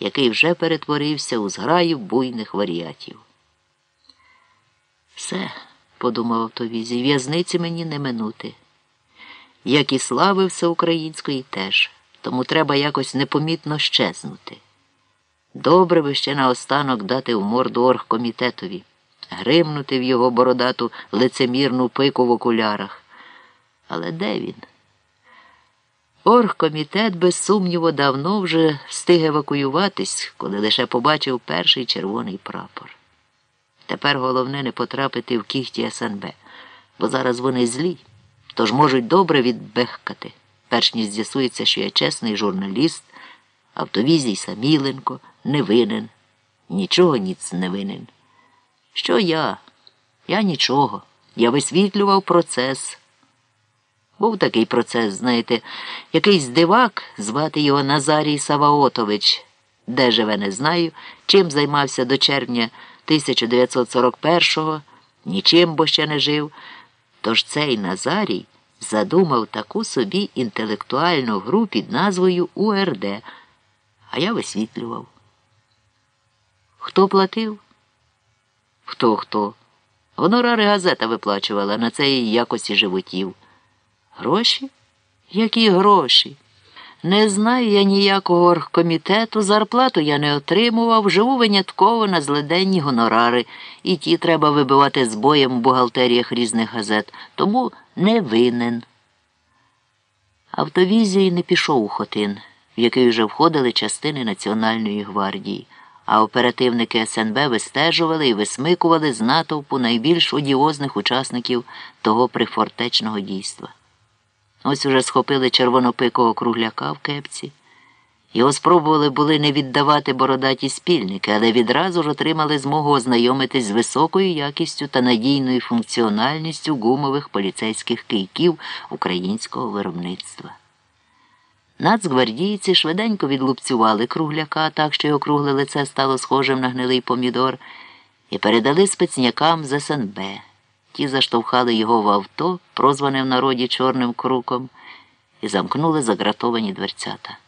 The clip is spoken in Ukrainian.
який вже перетворився у зграю буйних варіатів. Все, подумав автовізій, в'язниці мені не минути. Як і слави всеукраїнської теж, тому треба якось непомітно щезнути. Добре би ще наостанок дати в морду оргкомітетові, гримнути в його бородату лицемірну пику в окулярах. Але де він? Оргкомітет, без сумніву, давно вже встиг евакуюватись, коли лише побачив перший червоний прапор. Тепер головне не потрапити в кіхті СНБ, бо зараз вони злі, тож можуть добре відбехкати, перш ніж з'ясується, що я чесний журналіст, автовізій Саміленко, не винен, нічого ніц не винен. Що я? Я нічого. Я висвітлював процес. Був такий процес, знаєте, якийсь дивак, звати його Назарій Саваотович, де живе, не знаю, чим займався до червня 1941-го, нічим бо ще не жив. Тож цей Назарій задумав таку собі інтелектуальну гру під назвою УРД, а я висвітлював. Хто платив? Хто хто? Гонорари газета виплачувала на цей якості животів. Гроші? Які гроші? Не знаю я ніякого оргкомітету, зарплату я не отримував, живу винятково на злиденні гонорари, і ті треба вибивати з боєм в бухгалтеріях різних газет, тому не винен. Автовізій не пішов у Хотин, в який вже входили частини Національної гвардії, а оперативники СНБ вистежували і висмикували з натовпу найбільш одіозних учасників того прифортечного дійства. Ось уже схопили червонопикого кругляка в кепці. Його спробували були не віддавати бородаті спільники, але відразу ж отримали змогу ознайомитись з високою якістю та надійною функціональністю гумових поліцейських кийків українського виробництва. Нацгвардійці швиденько відлупцювали кругляка, так що його кругле лице стало схожим на гнилий помідор, і передали спецнякам з СНБ. Ті заштовхали його в авто, прозване в народі чорним круком, і замкнули загратовані дверцята.